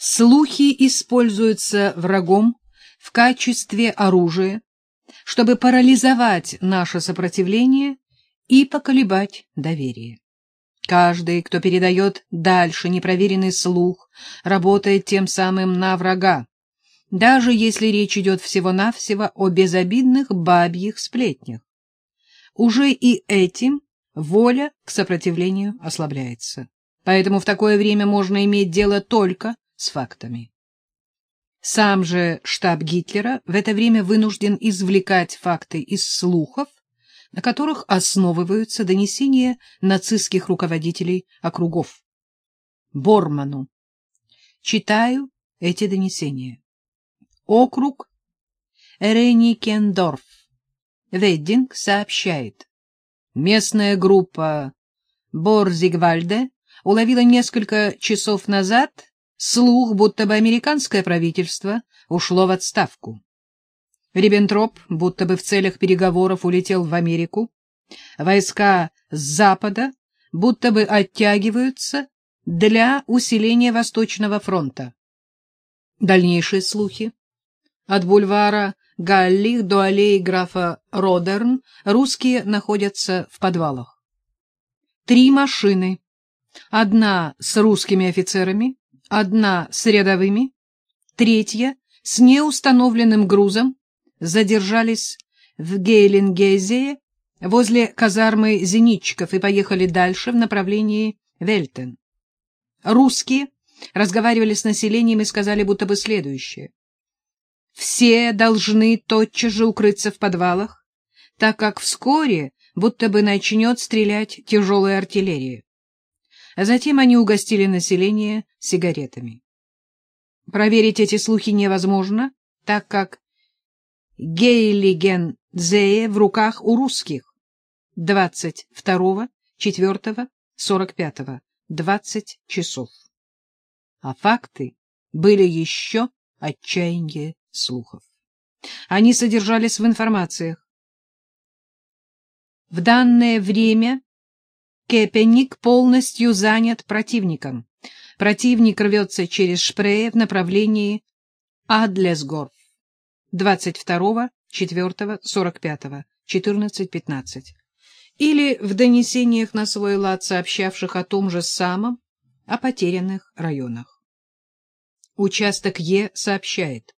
Слухи используются врагом в качестве оружия, чтобы парализовать наше сопротивление и поколебать доверие. Каждый, кто передает дальше непроверенный слух, работает тем самым на врага, даже если речь идет всего-навсего о безобидных бабьих сплетнях. Уже и этим воля к сопротивлению ослабляется. Поэтому в такое время можно иметь дело только с фактами. Сам же штаб Гитлера в это время вынужден извлекать факты из слухов, на которых основываются донесения нацистских руководителей округов. Борману. Читаю эти донесения. Округ Реникендорф. Веддинг сообщает. Местная группа Борзигвальде уловила несколько часов назад слух, будто бы американское правительство ушло в отставку. Риббентроп будто бы в целях переговоров улетел в Америку. Войска с запада будто бы оттягиваются для усиления Восточного фронта. Дальнейшие слухи. От бульвара Галли до аллеи графа Родерн русские находятся в подвалах. Три машины. Одна с русскими офицерами, одна с рядовыми, третья с неустановленным грузом задержались в Гейлингезее возле казармы зенитчиков и поехали дальше в направлении Вельтен. Русские разговаривали с населением и сказали будто бы следующее. Все должны тотчас же укрыться в подвалах, так как вскоре будто бы начнет стрелять тяжелая артиллерия. А затем они угостили население сигаретами. Проверить эти слухи невозможно, так как Гейлиген Зее в руках у русских. 22, 4, 45, 20 часов. А факты были еще отчаяние слухов. Они содержались в информациях. В данное время Кепенник полностью занят противником. Противник рвется через Шпрее в направлении Адлесгорф. 22, 4, 45, 14, 15. Или в донесениях на свой лад, сообщавших о том же самом, о потерянных районах. Участок Е сообщает.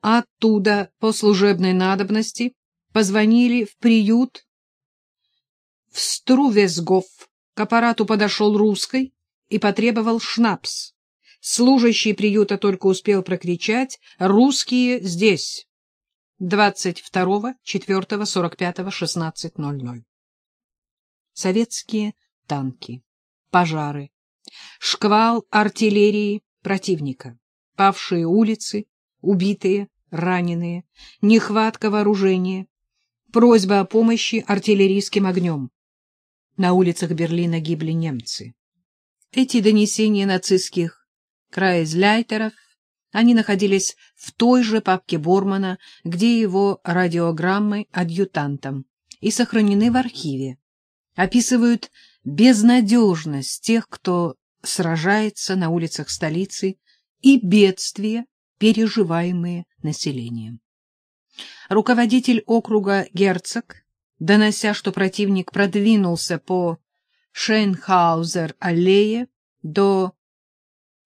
Оттуда по служебной надобности позвонили в приют в Струвесгоф. К аппарату подошел русской и потребовал шнапс. Служащий приюта только успел прокричать «Русские здесь!» 22, 4, 45, 16.00. Советские танки, пожары, шквал артиллерии противника, павшие улицы, убитые, раненые, нехватка вооружения, просьба о помощи артиллерийским огнем. На улицах Берлина гибли немцы. Эти донесения нацистских крайзляйтеров, они находились в той же папке Бормана, где его радиограммы адъютантом, и сохранены в архиве. Описывают безнадежность тех, кто сражается на улицах столицы, и бедствия, переживаемые населением. Руководитель округа герцог, донося, что противник продвинулся по Шейнхаузер-аллее до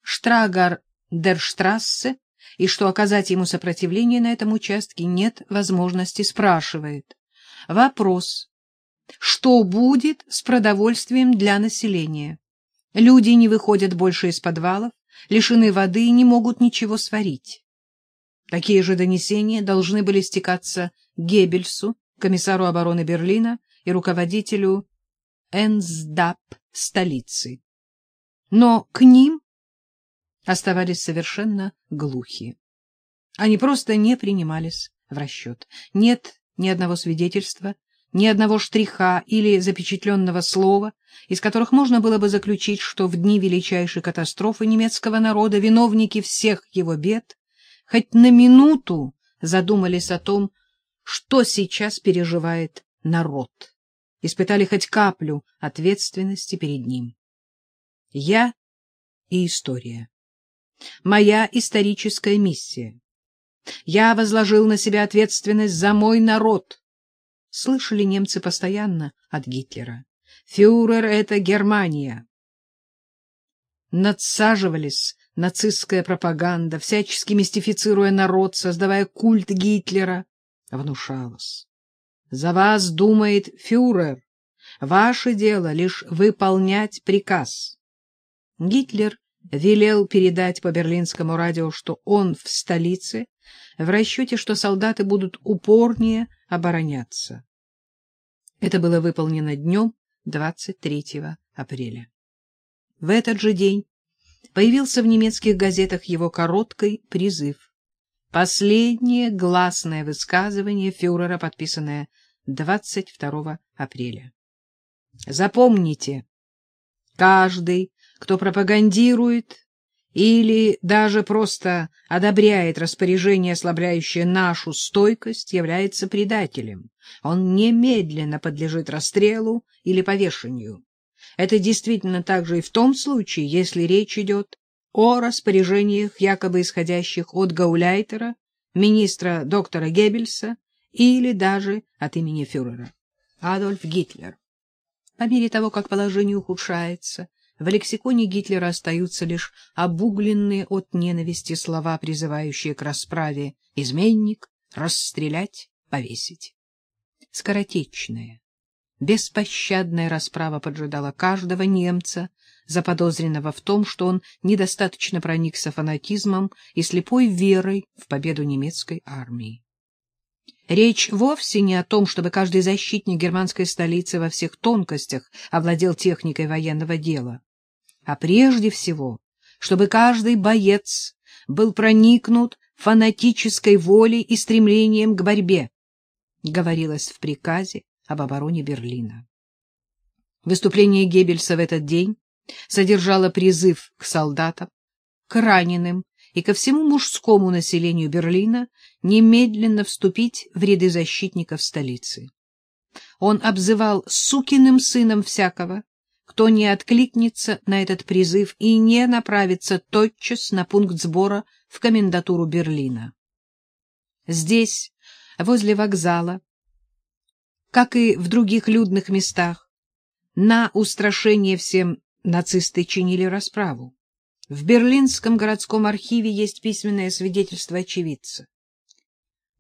Штрагар-дерштрассе и что оказать ему сопротивление на этом участке нет возможности, спрашивает. Вопрос. Что будет с продовольствием для населения? Люди не выходят больше из подвалов, лишены воды и не могут ничего сварить. Такие же донесения должны были стекаться Геббельсу, комиссару обороны Берлина и руководителю НСДАП столицы. Но к ним оставались совершенно глухие. Они просто не принимались в расчет. Нет ни одного свидетельства, ни одного штриха или запечатленного слова, из которых можно было бы заключить, что в дни величайшей катастрофы немецкого народа виновники всех его бед хоть на минуту задумались о том, что сейчас переживает народ, испытали хоть каплю ответственности перед ним. Я и история. моя историческая миссия. Я возложил на себя ответственность за мой народ. Слышали немцы постоянно от Гитлера. Фюрер — это Германия. Надсаживались нацистская пропаганда, всячески мистифицируя народ, создавая культ Гитлера, внушалось. За вас думает фюрер. Ваше дело лишь выполнять приказ. Гитлер велел передать по берлинскому радио, что он в столице, в расчете, что солдаты будут упорнее обороняться. Это было выполнено днем 23 апреля. В этот же день появился в немецких газетах его короткий призыв. Последнее гласное высказывание фюрера, подписанное 22 апреля. Запомните, каждый, кто пропагандирует или даже просто одобряет распоряжение, ослабляющее нашу стойкость, является предателем. Он немедленно подлежит расстрелу или повешению. Это действительно также и в том случае, если речь идет о распоряжениях, якобы исходящих от Гауляйтера, министра доктора Геббельса или даже от имени фюрера. Адольф Гитлер. По мере того, как положение ухудшается, в лексиконе Гитлера остаются лишь обугленные от ненависти слова, призывающие к расправе «изменник», «расстрелять», «повесить». Скоротечная, беспощадная расправа поджидала каждого немца, заподозренного в том, что он недостаточно проникся фанатизмом и слепой верой в победу немецкой армии. Речь вовсе не о том, чтобы каждый защитник германской столицы во всех тонкостях овладел техникой военного дела а прежде всего, чтобы каждый боец был проникнут фанатической волей и стремлением к борьбе, говорилось в приказе об обороне Берлина. Выступление Геббельса в этот день содержало призыв к солдатам, к раненым и ко всему мужскому населению Берлина немедленно вступить в ряды защитников столицы. Он обзывал сукиным сыном всякого, кто не откликнется на этот призыв и не направится тотчас на пункт сбора в комендатуру Берлина. Здесь, возле вокзала, как и в других людных местах, на устрашение всем нацисты чинили расправу. В Берлинском городском архиве есть письменное свидетельство очевидца.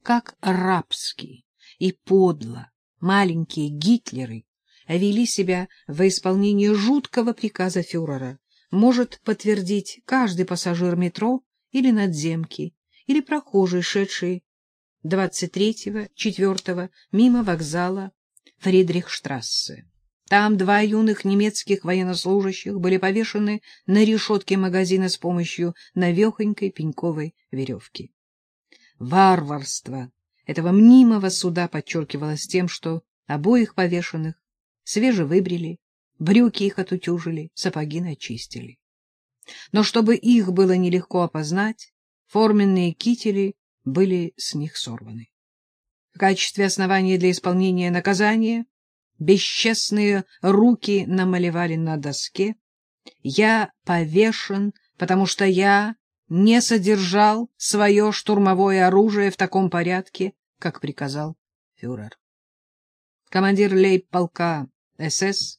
Как рабски и подло маленькие Гитлеры вели себя во исполнении жуткого приказа фюрера, может подтвердить каждый пассажир метро или надземки, или прохожий, шедший 23-4 мимо вокзала Фридрихштрассе. Там два юных немецких военнослужащих были повешены на решетке магазина с помощью навехонькой пеньковой веревки. Варварство этого мнимого суда подчеркивалось тем, что обоих повешенных свежевыбрили, брюки их отутюжили, сапоги начистили. Но чтобы их было нелегко опознать, форменные кители были с них сорваны. В качестве основания для исполнения наказания бесчестные руки намалевали на доске «Я повешен, потому что я не содержал свое штурмовое оружие в таком порядке, как приказал фюрер». Командир лейб-полка СС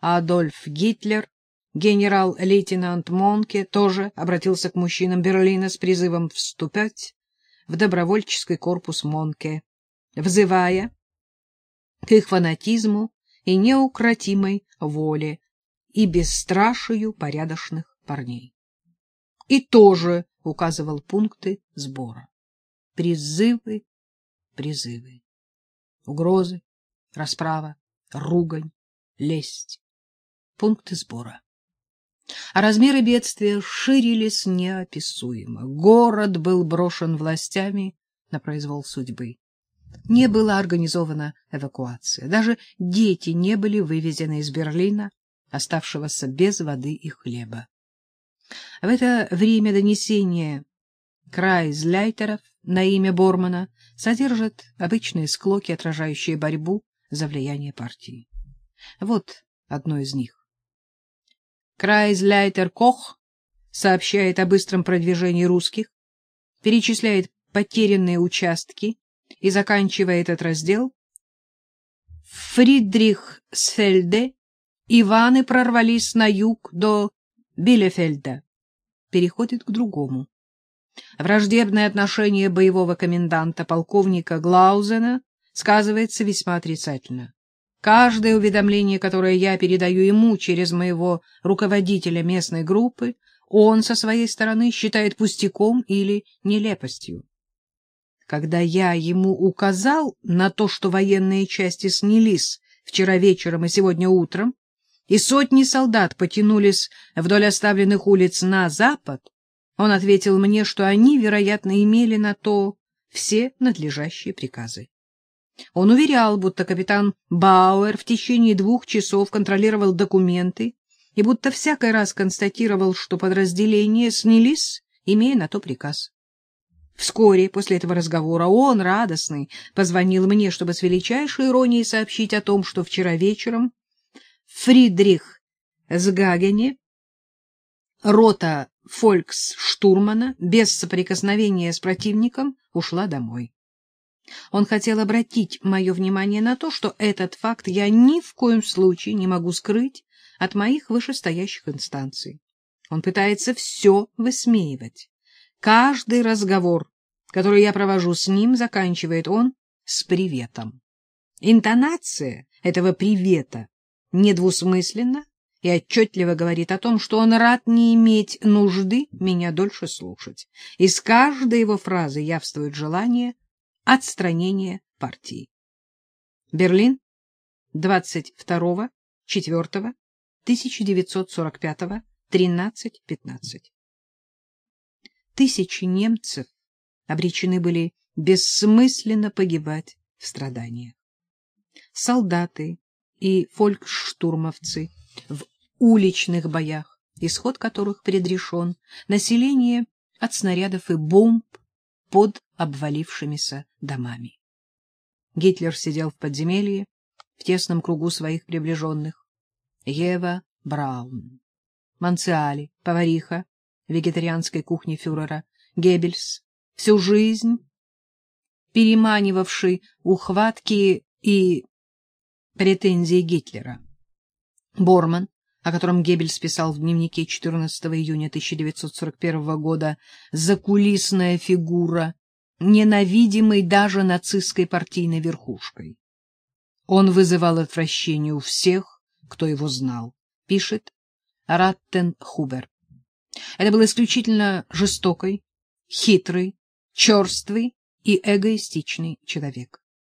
Адольф Гитлер, генерал-лейтенант Монке, тоже обратился к мужчинам Берлина с призывом вступать в добровольческий корпус Монке, взывая к их фанатизму и неукротимой воле и бесстрашию порядочных парней. И тоже указывал пункты сбора. Призывы, призывы, угрозы, расправа, ругань, лесть. Пункты сбора. А размеры бедствия ширились неописуемо. Город был брошен властями на произвол судьбы. Не была организована эвакуация. Даже дети не были вывезены из Берлина, оставшегося без воды и хлеба. В это время донесения Крайзляйтеров на имя Бормана содержат обычные склоки, отражающие борьбу за влияние партии. Вот одно из них. Крайзляйтер Кох сообщает о быстром продвижении русских, перечисляет потерянные участки и заканчивает этот раздел Фридрихсфельде Иваны прорвались на юг до Билефельда. Переходит к другому. Враждебное отношение боевого коменданта полковника Глаузена сказывается весьма отрицательно. Каждое уведомление, которое я передаю ему через моего руководителя местной группы, он со своей стороны считает пустяком или нелепостью. Когда я ему указал на то, что военные части снялись вчера вечером и сегодня утром, и сотни солдат потянулись вдоль оставленных улиц на запад, он ответил мне, что они, вероятно, имели на то все надлежащие приказы. Он уверял, будто капитан Бауэр в течение двух часов контролировал документы и будто всякий раз констатировал, что подразделения снялись, имея на то приказ. Вскоре после этого разговора он, радостный, позвонил мне, чтобы с величайшей иронией сообщить о том, что вчера вечером Фридрих Сгагене, рота фольксштурмана, без соприкосновения с противником, ушла домой. Он хотел обратить мое внимание на то, что этот факт я ни в коем случае не могу скрыть от моих вышестоящих инстанций. Он пытается все высмеивать. Каждый разговор, который я провожу с ним, заканчивает он с приветом. Интонация этого привета недвусмысленно и отчетливо говорит о том, что он рад не иметь нужды меня дольше слушать. Из каждой его фразы явствует желание отстранения партии. Берлин, 22.04.1945, 13.15. Тысячи немцев обречены были бессмысленно погибать в страданиях. Солдаты и фолькштурмовцы в уличных боях, исход которых предрешен, население от снарядов и бомб под обвалившимися домами. Гитлер сидел в подземелье в тесном кругу своих приближенных. Ева Браун, Манциали, повариха вегетарианской кухни фюрера, Геббельс, всю жизнь переманивавший ухватки и претензии Гитлера. Борман, о котором Геббельс писал в дневнике 14 июня 1941 года, закулисная фигура, ненавидимый даже нацистской партийной верхушкой. Он вызывал отвращение у всех, кто его знал, пишет Раттенхубер. Это был исключительно жестокий, хитрый, черствый и эгоистичный человек.